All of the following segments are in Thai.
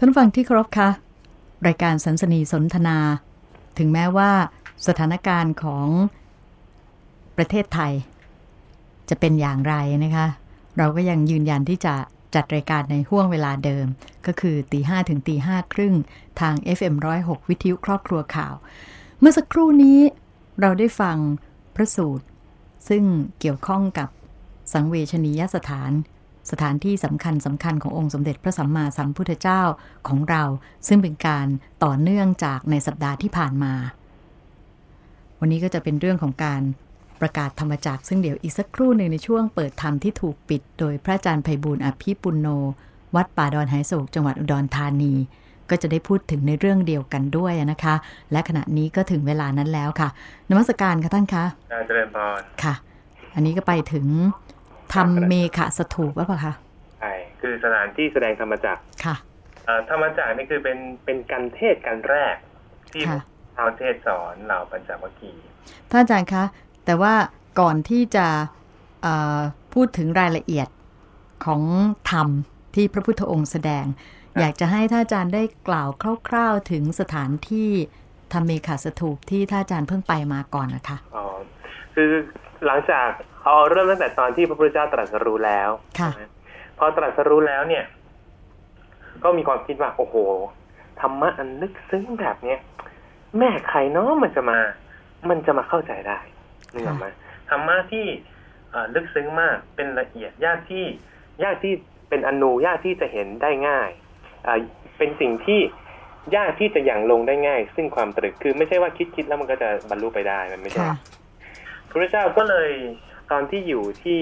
ท่านฟังที่เคารพคะ รายการสันสนีสนทนา ถึงแม้ว่าสถานการณ์ของประเทศไทย จะเป็นอย่างไรนะคะ เราก็ยังยืนยันที่จะจัดรายการในห่วงเวลาเดิม ก็คือตีห้ถึงตีห้าครึ่งทาง FM106 วิทยุครอบครัวข่าว เมื่อสักครู่นี้เราได้ฟังพระสูตร ซึ่งเกี่ยวข้องกับสังเวชนียสถาน สถานที่สำคัญสำคัญขององค์สมเด็จพระสัมมาสัมพุทธเจ้าของเรา ซึ่งเป็นการต่อเนื่องจากในสัปดาห์ที่ผ่านมา วันนี้ก็จะเป็นเรื่องของการประกาศธรรมจักรซึ่งเดี๋ยวอีกสักครู่หนึ่งในช่วงเปิดธรรมที่ถูกปิด โดยพระอาจารย์ไพบูลอภิปุณโน วัดป่าดอนไหโศกจังหวัดอุดรธานี ก็จะได้พูดถึงในเรื่องเดียวกันด้วยนะคะ และขณะนี้ก็ถึงเวลานั้นแล้วค่ะนมัสการค่ะท่านคะเจริญพรค่ะ อันนี้ก็ไปถึง ทำเมฆะสถูปว่าปะคะใช่คือสถานที่แสดงธรรมจักรค่ะธรรมจักรนี่คือเป็นเป็นการเทศการแรก ที่เอาเทศสอนเหล่าปัญจวัคคีย์ท่านอาจารย์คะ แต่ว่าก่อนที่จะพูดถึงรายละเอียดของธรรมที่พระพุทธองค์แสดง อยากจะให้ท่านอาจารย์ได้กล่าวคร่าว ๆ ถึงสถานที่ธรรมเมฆาสถูปที่ท่านอาจารย์เพิ่งไปมาก่อนนะคะอ๋อ คือหลังจากเอาเริ่มตั้งแต่ตอนที่พระพุทธเจ้าตรัสรู้แล้วค่ะพอตรัสรู้แล้วเนี่ย ก็มีความคิดว่าโอ้โหธรรมะอันลึกซึ้งแบบเนี้ยแม่ใครเนาะมันจะมา มันจะมาเข้าใจได้นึกออกไหมธรรมะที่ลึกซึ้งมากเป็นละเอียดยากที่ยากที่เป็นอนูยากที่จะเห็นได้ง่ายเป็นสิ่งที่ยากที่จะอย่างลงได้ง่าย ซึ่งความตรึกคือไม่ใช่ว่าคิดคิดแล้วมันก็จะบรรลุไปได้มันไม่ใช่พ ระเจ้าก็เลยตอนที่อยู่ที่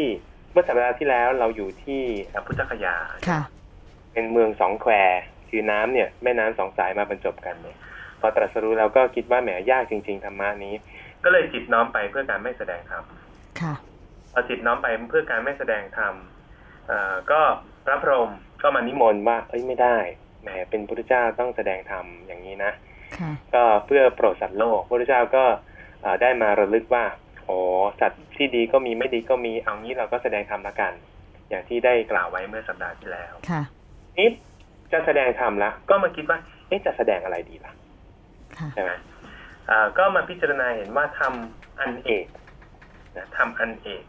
เมื่อสัปดาห์ที่แล้วเราอยู่ที่พุทธคยาเป็นเมืองสองแควคือน้ำเนี่ยแม่น้ำสองสายมาบรรจบกันเนี่ยพอตรัสรู้เราก็คิดว่าแหมยากจริง ๆธรรมะนี้ ก็เลยจิตน้อมไปเพื่อการไม่แสดงธรรมพอจิตน้อมไปเพื่อการไม่แสดงธรรมก็พระพรหมก็มานิมนต์ว่าเอ้ยไม่ได้แหมเป็นพระเจ้าต้องแสดงธรรมอย่างนี้นะก็เพื่อโปรดสัตว์โลกพระเจ้าก็ได้มาระลึกว่า โอ้สัตว์ที่ดีก็มีไม่ดีก็มีเอางี้เราก็แสดงธรรมละกัน อย่างที่ได้กล่าวไว้เมื่อสัปดาห์ที่แล้วค่ะนี้จะแสดงธรรมละก็มาคิดว่าเอ๊ะจะแสดงอะไรดีล่ะใช่ไหมก็มาพิจารณาเห็นว่าทำอันเอกนะทำอันเอก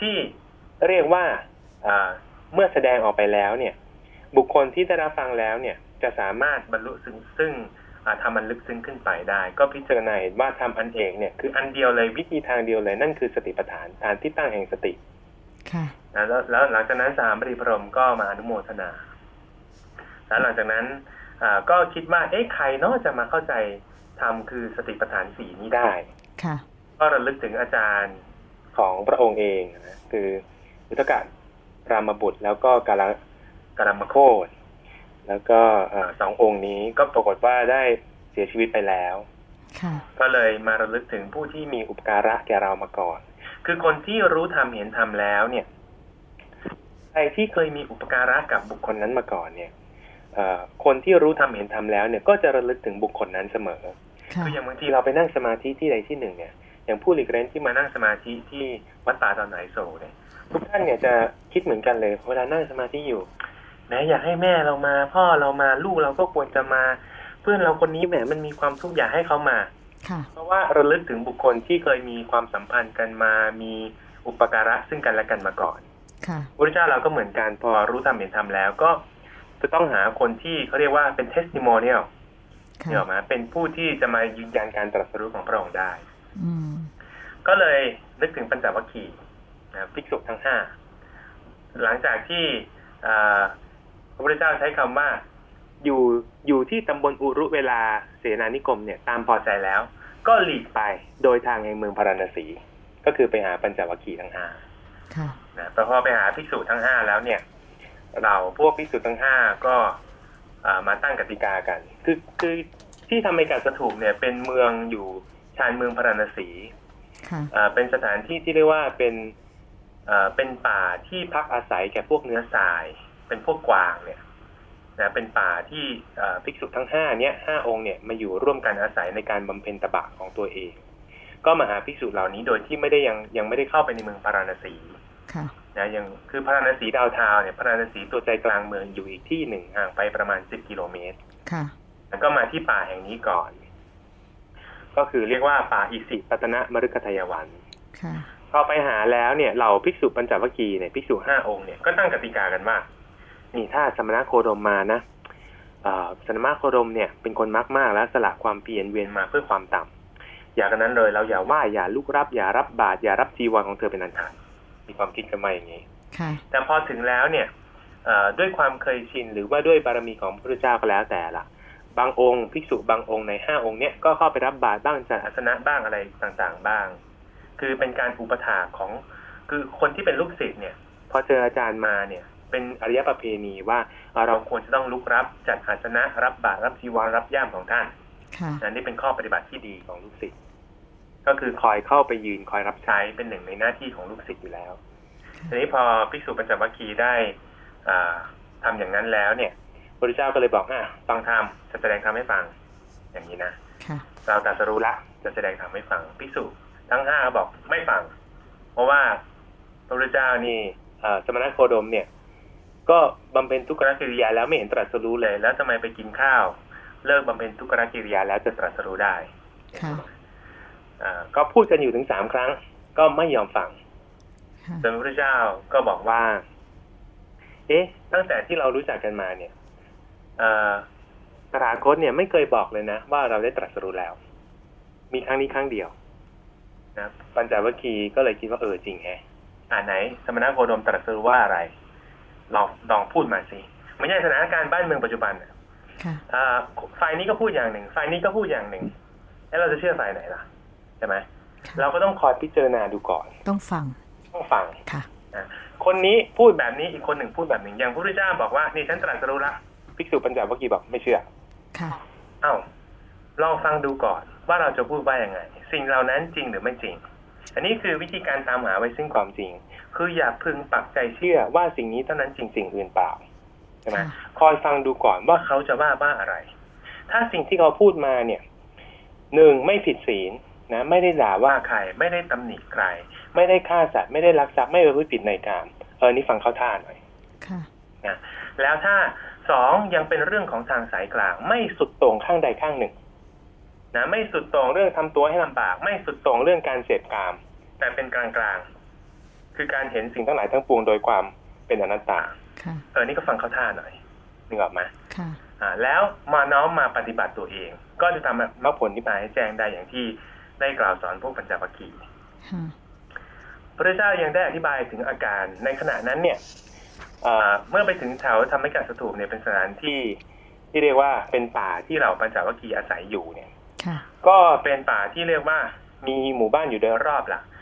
ที่เรียกว่าเมื่อแสดงออกไปแล้วเนี่ย บุคคลที่ได้รับฟังแล้วเนี่ย จะสามารถบรรลุซึ่งซึ่ง ทำมันลึกซึ้งขึ้นไปได้ ก็พิจารณาเห็นว่าทำอันเอกเนี่ยคืออันเดียวเลยวิธีทางเดียวเลยนั่นคือสติปัฏฐานฐานที่ตั้งแห่งสติ ค่ะ แล้วแล้วหลังจากนั้นสามบริพรมก็มาอนุโมทนา แล้วหลังจากนั้นก็คิดว่าเอ๊ะใครเนาะจะมาเข้าใจทำคือสติปัฏฐานสี่นี้ได้ ค่ะ ก็ระลึกถึงอาจารย์ของพระองค์เองนะคือยุทธกาศรามบุตรแล้วก็กาลกาลมโคต แล้วก็สององค์นี้ก็ปรากฏว่าได้เสียชีวิตไปแล้วก็เลยมาระลึกถึงผู้ที่มีอุปการะแก่เรามาก่อน คือคนที่รู้ทำเห็นทำแล้วเนี่ยใครที่เคยมีอุปการะกับบุคคลนั้นมาก่อนเนี่ยคนที่รู้ทำเห็นทำแล้วเนี่ยก็จะระลึกถึงบุคคลนั้นเสมอ คืออย่างบางทีเราไปนั่งสมาธิที่ใดที่หนึ่งเนี่ย อย่างผู้หลีกเล่นที่มานั่งสมาธิที่วัดป่าตอนไหนโซเนี่ยทุกท่านเนี่ยจะคิดเหมือนกันเลยเวลานั่งสมาธิอยู่ แม้อยากให้แม่เรามา พ่อเรามาลูกเราก็ควรจะมา เพื่อนเราคนนี้แหมมันมีความทุกข์อยากให้เขามาเพราะว่าระลึกถึงบุคคลที่เคยมีความสัมพันธ์กันมามีอุปการะซึ่งกันและกันมาก่อนพระเจ้าเราก็เหมือนกันพอรู้ทำเห็นทำแล้วก็จะต้องหาคนที่เขาเรียกว่าเป็น testimonial เนี่ยมาเป็นผู้ที่จะมายืนยันการตรัสรู้ของพระองค์ได้ก็เลยนึกถึงปัญจวัคคีย์นะภิกษุทั้งห้าหลังจากที่ พระพุทธเจ้าใช้คำว่าอยู่อยู่ที่ตำบลอุรุเวลาเสนานิคมเนี่ยตามพอใจแล้ว ก็หลีกไปโดยทางแห่งเมืองพาราณสี ก็คือไปหาปัญจวัคคีย์ทั้งห้านะพอไปหาภิกษุทั้งห้าแล้วเนี่ย เราพวกภิกษุทั้งห้าก็มาตั้งกติกากัน คือคือที่ทำให้การสถูปเนี่ย เป็นเมืองอยู่ชานเมืองพาราณสีเป็นสถานที่ที่เรียกว่าเป็นเป็นป่าที่พักอาศัยแก่พวกเนื้อทราย เป็นพวกกวางเนี่ยนะเป็นป่าที่ภิกษุทั้งห้าเนี้ยห้าองค์เนี่ยมาอยู่ร่วมกันอาศัยในการบำเพ็ญตบะของตัวเอง ก็มาหาภิกษุเหล่านี้โดยที่ไม่ได้ยังยังไม่ได้เข้าไปในเมืองปาราณสีนะยังคือพระนครศรีดาวเทาวน์เนี่ยพระนครศรีตัวใจกลางเมืองอยู่อีกที่หนึ่งห่างไปประมาณสิบกิโลเมตรค่ะแล้วก็มาที่ป่าแห่งนี้ก่อน ก็คือเรียกว่าป่าอิสิปตนะมฤคทายวันค่ะพอไปหาแล้วเนี่ยเหล่าภิกษุปัญจวัคคีย์เนี่ยภิกษุห้าองค์เนี่ยก็ตั้งกติกากันว่า นี่ถ้าสมณะโคดมมานะเอ่อสมณะโคดมเนี่ยเป็นคนมากมากๆแล้วสละความเปลี่ยนเวียนมาเพื่อความต่ำอย่างนั้นเลยเราอย่าว่าอย่าลุกรับ อย่ารับบาตรอย่ารับจีวรของเธอเป็นอันขาดมีความคิดกันมาอย่างนี้ค่ะแต่พอถึงแล้วเนี่ยเอ่อด้วยความเคยชินหรือว่าด้วยบารมีของพระพุทธเจ้าก็แล้วแต่ละบางองค์ภิกษุบางองค์ในห้าองค์เนี่ยก็เข้าไปรับบาตรบ้างจัดอาสนะบ้างอะไรต่างๆบ้าง คือเป็นการอุปถากของคือคนที่เป็นลูกศิษย์เนี่ย พอเจออาจารย์มาเนี่ย เป็นอริยประเพณีว่าเอ่อเราควรจะต้องลุกรับจัดอาสนะรับบาตรรับจีวรรับย่ามของท่านค่ะอันนี้เป็นข้อปฏิบัติที่ดีของลูกศิษย์ก็คือคอยเข้าไปยืนคอยรับใช้เป็นหนึ่งในหน้าที่ของลูกศิษย์อยู่แล้วทีนี้พอภิกษุปัญจวัคคีย์ได้อ่าทำอย่างนั้นแล้วเนี่ยพระพุทธเจ้าก็เลยบอกอะฟังธรรมจะแสดงธรรมให้ฟัง อย่างนี้นะค่ะเราตรัสรู้ละจะแสดงธรรมให้ฟังภิกษุทั้งห้าก็บอกไม่ฟัง เพราะว่าพระพุทธเจ้านี่เอ่อสมณโคดมเนี่ย ก็บำเพ็ญทุกขกิริยาแล้วไม่เห็นตรัสรู้เลย แล้วทำไมไปกินข้าว เลิกบำเพ็ญทุกขกิริยาแล้วจะตรัสรู้ได้ค่ะอ่าก็พูดกันอยู่ถึงสามครั้ง ก็ไม่ยอมฟังค่ะจนพระพุทธเจ้าก็บอกว่า เอ๊ะ ตั้งแต่ที่เรารู้จักกันมาเนี่ยเอ่อตถาคตเนี่ยไม่เคยบอกเลยนะ ว่าเราได้ตรัสรู้แล้ว มีครั้งนี้ครั้งเดียวนะปัญจวัคคีย์ก็เลยคิดว่าเออจริงแฮะอ่าไหน สมณโคดมตรัสรู้ว่าอะไร ลองลองพูดมาสิไม่ใช่สถานการณ์บ้านเมืองปัจจุบันน่ะค่ะอ่าฝ่ายนี้ก็พูดอย่างหนึ่งฝ่ายนี้ก็พูดอย่างหนึ่ง แล้วเราจะเชื่อฝ่ายไหนล่ะใช่ไหมค่ะเราก็ต้องคอยพิจารณาดูก่อน ต้องฟัง ต้องฟังค่ะคนนี้พูดแบบนี้อีกคนหนึ่งพูดแบบหนึ่งอย่างพระพุทธเจ้าบอกว่านี่ฉันตรัสรู้ละภิกษุปัญจวัคคีย์บอกไม่เชื่อ ค่ะเอ้าลองฟังดูก่อนว่าเราจะพูดว่ายังไง สิ่งเหล่านั้นจริงหรือไม่จริง อันนี้คือวิธีการตามหาไว้ซึ่งความจริง คืออย่าพึงปักใจเชื่อว่าสิ่งนี้เท่านั้นจริงสิ่งอื่นเปล่าใช่ไหมค่ะคอยฟังดูก่อนว่าเขาจะว่าว่าอะไร ถ้าสิ่งที่เขาพูดมาเนี่ยหนึ่งไม่ผิดศีลนะไม่ได้ด่าว่าใครไม่ได้ตำหนิใคร ไม่ได้ฆ่าสัตว์ไม่ได้ลักทรัพย์ไม่ประพฤติผิดในกามเออนี่ฟังเข้าท่าหน่อยค่ะนะแล้วถ้าสองยังเป็นเรื่องของทางสายกลาง ไม่สุดโต่งข้างใดข้างหนึ่งนะไม่สุดโต่งเรื่องทำตัวให้ลำบาก ไม่สุดโต่งเรื่องการเสพกาม แต่เป็นกลางกลางๆ คือการเห็นสิ่งทั้งหลายทั้งปวงโดยความเป็นอนัตตาค่ะเออนี่ก็ฟังเข้าท่าหน่อยนึกออกไหมค่ะอ่าแล้วมาน้อมมาปฏิบัติตัวเอง ก็จะทำให้มรรคผลนิพพานให้แจ้งได้อย่างที่ได้กล่าวสอนพวกปัญจวัคคีย์ค่ะพระเจ้ายังได้อธิบายถึงอาการในขณะนั้นเนี่ยเอ่อเมื่อไปถึงแถวธรรมิกาสถูปเนี่ยเป็นสถานที่ที่เรียกว่าเป็นป่าที่เราปัญจวัคคีย์อาศัยอยู่เนี่ยค่ะก็เป็นป่าที่เรียกว่ามีหมู่บ้านอยู่โดยรอบล่ะอ่า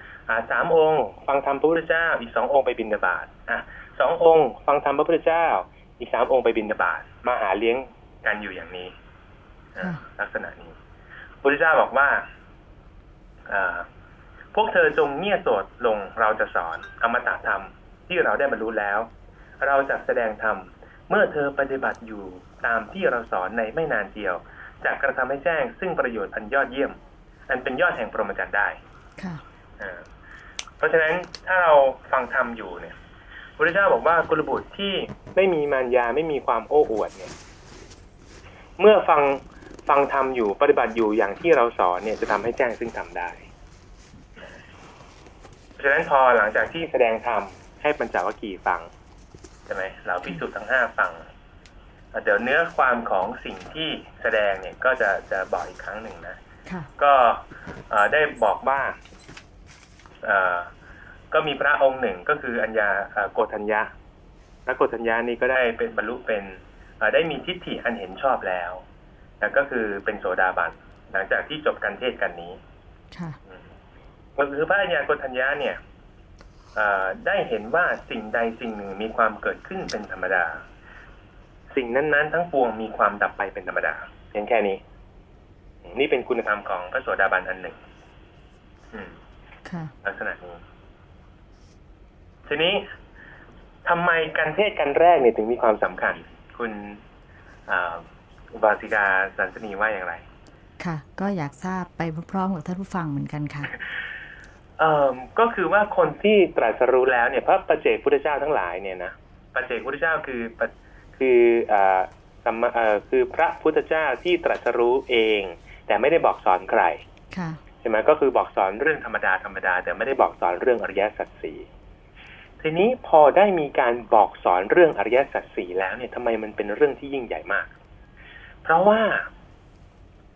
สามองค์ ฟังธรรมพระพุทธเจ้า อีกสององค์ไปบิณฑบาตอะสององค์ ฟังธรรมพระพุทธเจ้า อีกสามองค์ไปบิณฑบาตมาหาเลี้ยงกันอยู่อย่างนี้อะค่ะลักษณะนี้พระพุทธเจ้าบอกว่าอ่าพวกเธอจงเงียบโสดลงเราจะสอนอมตะธรรมที่เราได้บรรลุแล้ว เราจะแสดงธรรมเมื่อเธอปฏิบัติอยู่ตามที่เราสอนในไม่นานเดียวจะกระทำให้แจ้งซึ่งประโยชน์อันยอดเยี่ยม อันเป็นยอดแห่งพรหมจรรย์ได้ ค่ะอ่าเพ ราะฉะนั้นถ้าเราฟังธรรมอยู่เนี่ยพระพุทธเจ้าบอกว่ากุลบุตรที่ไม่มีมารยาไม่มีความโอ้อวดเนี่ย เมื่อฟังฟังธรรมอยู่ปฏิบัติอยู่อย่างที่เราสอนเนี่ยจะทำให้แจ้งซึ่งธรรมได้เพราะฉะนั้นพอหลังจากที่แสดงธรรมให้ปัญจวัคคีย์ฟังใช่ไหมเราพิสูจน์ทั้งห้าฟังอะเดี๋ยวเนื้อความของสิ่งที่แสดงเนี่ยก็จะจะบอกอีกครั้งหนึ่งนะค่ะก็เอ่อได้บอกว่าเอ่อ ก็มีพระองค์หนึ่งก็คืออัญญาเอ่อโกฏัญญาพระโกฏัญญานี่ก็ได้เป็นบรรลุเป็นเอ่อได้มีทิฏฐิอันเห็นชอบแล้วแต่ก็คือเป็นโสดาบันหลังจากที่จบการเทศน์กันนี้ค่ะก็คือพระอัญญาโกฏัญญาเนี่ยเอ่อได้เห็นว่าสิ่งใดสิ่งหนึ่งมีความเกิดขึ้นเป็นธรรมดา สิ่งนั้นๆ ทั้งปวงมีความดับไปเป็นธรรมดาเพียงแค่นี้ นี่เป็นคุณธรรมของพระโสดาบันอันหนึ่งอืมค่ะลักษณะนี้ ทีนี้ทำไมการเทศน์กันแรกเนี่ยถึงมีความสำคัญ คุณอ่าอุบาสิกาสันสนีว่าอย่างไร ค่ะ ก็อยากทราบไปพร้อมๆกับท่านผู้ฟังเหมือนกันค่ะเอ่อก็คือว่าคนที่ตรัสรู้แล้วเนี่ยพระประเจกพุทธเจ้าทั้งหลายเนี่ยนะประเจกพุทธเจ้าคือปะคืออ่าสัมมาเอ่อคือพระพุทธเจ้าที่ตรัสรู้เอง แต่ไม่ได้บอกสอนใครค่ะใช่ไหมก็คือบอกสอนเรื่องธรรมดาธรรมดา แต่ไม่ได้บอกสอนเรื่องอริยสัจสี่ ทีนี้พอได้มีการบอกสอนเรื่องอริยสัจสี่แล้วเนี่ยทำไมมันเป็นเรื่องที่ยิ่งใหญ่มาก เพราะว่า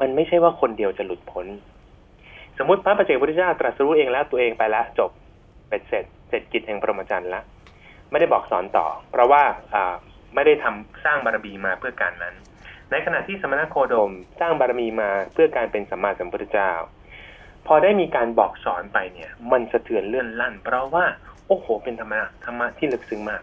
มันไม่ใช่ว่าคนเดียวจะหลุดพ้น สมมติพระประเจกพุทธเจ้าตรัสรู้เองแล้วตัวเองไปแล้วจบเป็นเสร็จเสร็จกิจแห่งพรหมจรรย์แล้วไม่ได้บอกสอนต่อ เพราะว่าอ่าไม่ได้ทำสร้างบารมีมาเพื่อการนั้น ในขณะที่สมณโคดมสร้างบารมีมาเพื่อการเป็นสัมมาสัมพุทธเจ้า พอได้มีการบอกสอนไปเนี่ย มันสะเทือนเลื่อนลั่น เพราะว่า โอ้โห เป็นธรรมะธรรมะที่ลึกซึ้งมาก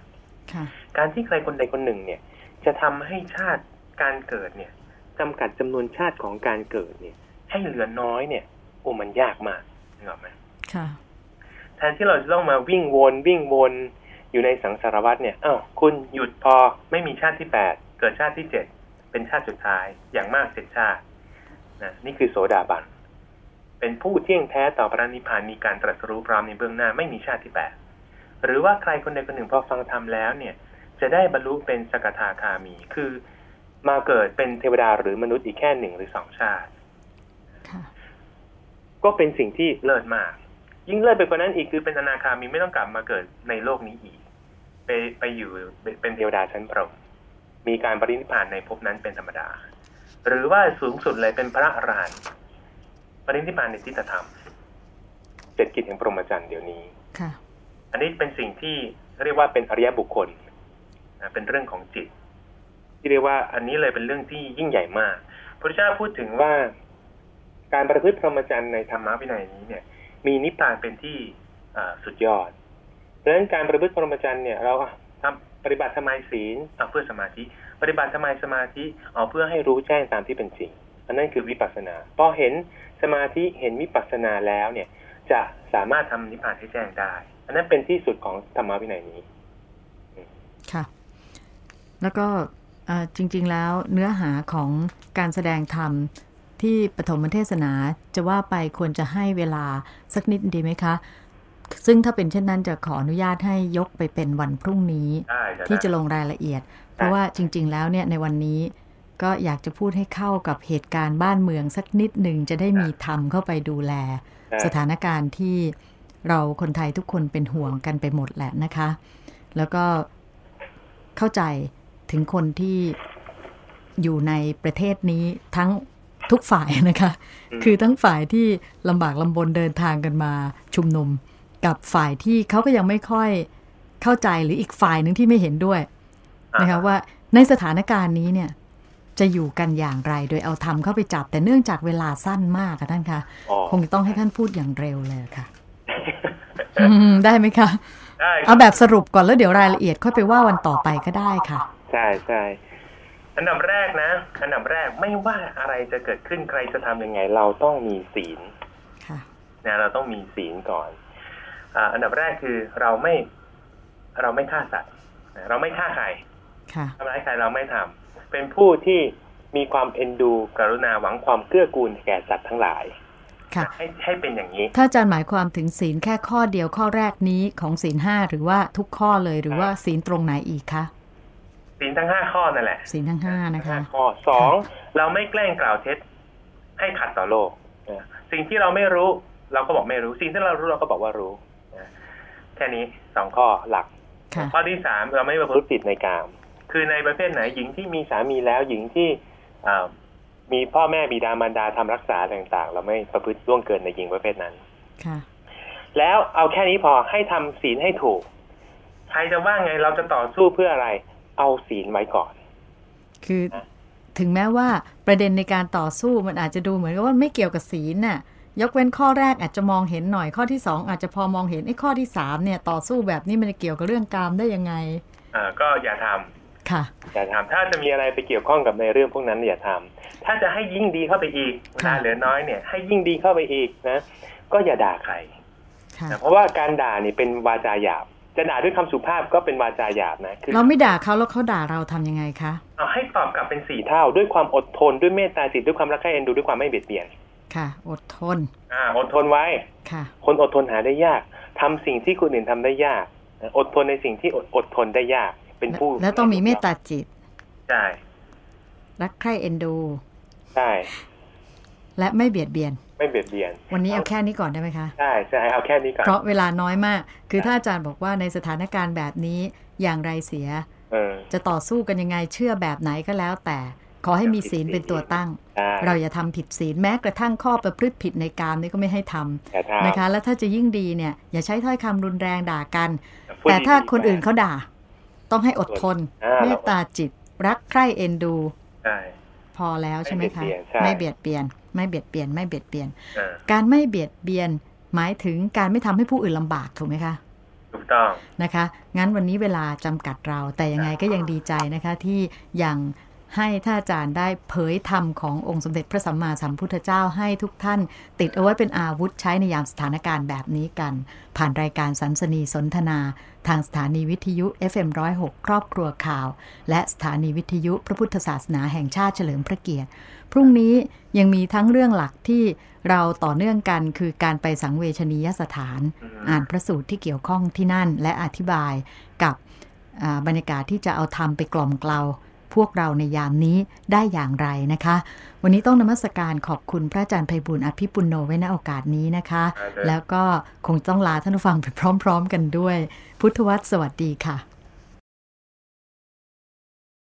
ค่ะการที่ใครคนใดคนหนึ่งเนี่ย จะทำให้ชาติการเกิดเนี่ยจำกัดจำนวนชาติของการเกิดเนี่ย ให้เหลือน้อยเนี่ยโอ้มันยากมากนึกออกไหมค่ะแทนที่เราจะต้องมาวิ่งวนวิ่งวนอยู่ในสังสารวัฏเนี่ยอ้าวคุณหยุดพอไม่มีชาติที่แปดเกิดชาติที่เจ็ดเป็นชาติสุดท้ายอย่างมากเจ็ดชาตินะนี่คือโสดาบันเป็นผู้เที่ยงแท้ต่อพระนิพพานมีการตรัสรู้พร้อมในเบื้องหน้าไม่มีชาติที่แปด หรือว่าใครคนใดคนหนึ่งพอฟังธรรมแล้วเนี่ย จะได้บรรลุเป็นสกทาคามี คือมาเกิดเป็นเทวดาหรือมนุษย์อีกแค่หนึ่งหรือสองชาติค่ะก็เป็นสิ่งที่เลิศมาก ยิ่งเลิศไปกว่านั้นอีกคือเป็นอนาคามีไม่ต้องกลับมาเกิดในโลกนี้อีก ไปไปอยู่เป็นเทวดาชั้นพรหมมีการปรินิพพานในภพนั้นเป็นธรรมดา หรือว่าสูงสุดเลยเป็นพระอรหันต์ปรินิพพานในทิฏฐธรรมเจ็ดกิจแห่งพรหมจรรย์เดี๋ยวนี้ ค่ะ อันนี้เป็นสิ่งที่เรียกว่าเป็นอริยบุคคลเป็นเรื่องของจิต ที่เรียกว่าอันนี้เลยเป็นเรื่องที่ยิ่งใหญ่มากพระพุทธเจ้าพูดถึงว่า การประพฤติพรหมจรรย์ในธรรมะวินัยนี้เนี่ย มีนิพพานเป็นที่สุดยอดดังนั้นการประพฤติพรหมจรรย์เนี่ยเราทำปฏิบัติทำไมศีลเเพื่อสมาธิ ปฏิบัติทำไมสมาธิเอาเพื่อให้รู้แจ้งตามที่เป็นจริง อันนั้นคือวิปัสสนาพอเห็นสมาธิเห็นวิปัสสนาแล้วเนี่ย จะสามารถทำนิพพานให้แจ้งได้ อันนั้นเป็นที่สุดของธรรมะวินัยนี้ ค่ะ แล้วก็เอ่อจริง ๆ แล้วเนื้อหาของการแสดงธรรมที่ปฐมเทศนาจะว่าไปควรจะให้เวลาสักนิดดีไหมคะ ซึ่งถ้าเป็นเช่นนั้นจะขออนุญาตให้ยกไปเป็นวันพรุ่งนี้ได้ที่จะลงรายละเอียด เพราะว่าจริง ๆ แล้วเนี่ยในวันนี้ก็อยากจะพูดให้เข้ากับเหตุการณ์บ้านเมืองสักนิดหนึ่งจะได้มีธรรมเข้าไปดูแลได้สถานการณ์ที่ เราคนไทยทุกคนเป็นห่วงกันไปหมดแหละนะคะ แล้วก็เข้าใจถึงคนที่อยู่ในประเทศนี้ทั้งทุกฝ่ายนะคะอืมคือทั้งฝ่ายที่ลำบากลำบนเดินทางกันมาชุมนุม กับฝ่ายที่เขาก็ยังไม่ค่อยเข้าใจหรืออีกฝ่ายหนึ่งที่ไม่เห็นด้วยนะคะว่าในสถานการณ์นี้เนี่ยจะอยู่กันอย่างไร โดยเอาธรรมเข้าไปจับ แต่เนื่องจากเวลาสั้นมากค่ะท่านคะอ๋อคงจะต้องให้ท่านพูดอย่างเร็วเลยค่ะอืม ได้ไหมคะได้เอาแบบสรุปก่อนแล้วเดี๋ยวรายละเอียดค่อยไปว่าวันต่อไปก็ได้ค่ะ ใช่ใช่อันดับแรกนะ อันดับแรกไม่ว่าอะไรจะเกิดขึ้นใครจะทำยังไง เราต้องมีศีลค่ะนะเราต้องมีศีลก่อนอ่าอันดับแรกคือเราไม่เราไม่ฆ่าสัตว์นะเราไม่ฆ่าใครค่ะทำร้ายใครเราไม่ทำเป็นผู้ที่มีความเอ็นดู กรุณาหวังความเกื้อกูลแก่สัตว์ทั้งหลายค่ะ ให้ให้เป็นอย่างนี้ ถ้าอาจารย์หมายความถึงศีลแค่ข้อเดียวข้อแรกนี้ของศีลห้าหรือว่าทุกข้อเลยหรือว่าศีลตรงไหนอีกคะศีลทั้งห้าข้อนั่นแหละศีลทั้งห้านะคะห้าข้อสองเราไม่แกล้งกล่าวเท็จให้ขัดต่อโลกนะสิ่งที่เราไม่รู้เราก็บอกไม่รู้ สิ่งที่เรารู้เราก็บอกว่ารู้นะแค่นี้สองข้อหลักค่ะข้อที่สามเราไม่ประพฤติผิดในกาม คือในประเภทไหนหญิงที่มีสามีแล้วหญิงที่อ่า มีพ่อแม่บิดามารดาทำรักษาต่างๆ เราไม่ประพฤติล่วงเกินในหญิงประเภทนั้นค่ะแล้วเอาแค่นี้พอให้ทำศีลให้ถูก ใครจะว่าไงเราจะต่อสู้เพื่ออะไร เอาศีลไว้ก่อน คือถึงแม้ว่าประเด็นในการต่อสู้มันอาจจะดูเหมือนกับว่าไม่เกี่ยวกับศีลน่ะ ยกเว้นข้อแรกอาจจะมองเห็นหน่อยข้อที่สองอาจจะพอมองเห็นไอ้ข้อที่สามเนี่ยต่อสู้แบบนี้มันจะเกี่ยวกับเรื่องกามได้ยังไงอ่าก็อย่าทำ ค่ะอย่าทำถ้าจะมีอะไรไปเกี่ยวข้องกับในเรื่องพวกนั้นอย่าทำถ้าจะให้ยิ่งดีเข้าไปอีกเวลาเหลือน้อยเนี่ย ให้ยิ่งดีเข้าไปอีกนะ ก็อย่าด่าใครค่ะนะเพราะว่าการด่านี่เป็นวาจาหยาบ จะด่าด้วยคำสุภาพก็เป็นวาจาหยาบนะคือเราไม่ด่าเขาแล้วเขาด่าเราทำยังไงคะเอาให้ตอบกลับเป็นสี่เท่าด้วยความอดทนด้วยเมตตาจิตด้วยความรักใคร่เอ็นดูด้วยความไม่เบียดเบียนค่ะ อดทน อ่า อดทนไว้ค่ะ คนอดทนหาได้ยากทำสิ่งที่คนอื่นทำได้ยาก อดทนในสิ่งที่อดอดทนได้ยาก เป็นผู้ แล้วต้องมีเมตตาจิต ใช่ รักใคร่เอ็นดู ใช่ และไม่เบียดเบียน ไม่เบียดเบียน วันนี้เอาแค่นี้ก่อนได้ไหมคะ ใช่ใช่เอาแค่นี้ก่อน เพราะเวลาน้อยมาก คือถ้าอาจารย์บอกว่าในสถานการณ์แบบนี้อย่างไรเสียเออจะต่อสู้กันยังไงเชื่อแบบไหนก็แล้ว แต่ขอให้มีศีลเป็นตัวตั้งใช่เราอย่าทำผิดศีลแม้กระทั่งข้อประพฤติผิดในกามนี่ก็ไม่ให้ทำแต่ถ้านะคะ แล้วถ้าจะยิ่งดีเนี่ย อย่าใช้ถ้อยคำรุนแรงด่ากันพูดแต่ถ้าดีๆคนอื่นเขาด่า ต้องให้อดทนอ่าเมตตาจิต รักใคร่เอ็นดูใช่พอแล้วใช่ไหมคะไม่เบียดเบียนใช่ไม่เบียดเบียน ไม่เบียดเบียน ไม่เบียดเบียนเออการไม่เบียดเบียน หมายถึงการไม่ทำให้ผู้อื่นลำบากถูกไหมคะถูกต้องนะคะ งั้นวันนี้เวลาจำกัดเราแต่ยังไงก็ยังดีใจนะคะที่ยัง ให้ท่านอาจารย์ได้เผยธรรมขององค์สมเด็จพระสัมมาสัมพุทธเจ้าให้ทุกท่าน ติดเอาไว้เป็นอาวุธใช้ในยามสถานการณ์แบบนี้กัน ผ่านรายการสันสนีสนทนา ทางสถานีวิทยุ FM106 ครอบครัวข่าว และสถานีวิทยุพระพุทธศาสนาแห่งชาติเฉลิมพระเกียรติ พรุ่งนี้ยังมีทั้งเรื่องหลักที่เราต่อเนื่องกันคือการไปสังเวชนียสถานอืมอ่านพระสูตรที่เกี่ยวข้องที่นั่น และอธิบายกับอ่าบรรยากาศที่จะเอาธรรมไปกล่อมเกลา พวกเราในยามนี้ได้อย่างไรนะคะ วันนี้ต้องนมัสการขอบคุณพระอาจารย์ไพบุญอภิปุโนไว้ณโอกาสนี้นะคะครับแล้วก็คงต้องลาท่านผู้ฟังไปพร้อม ๆ กันด้วย พุทธวัตรสวัสดีค่ะ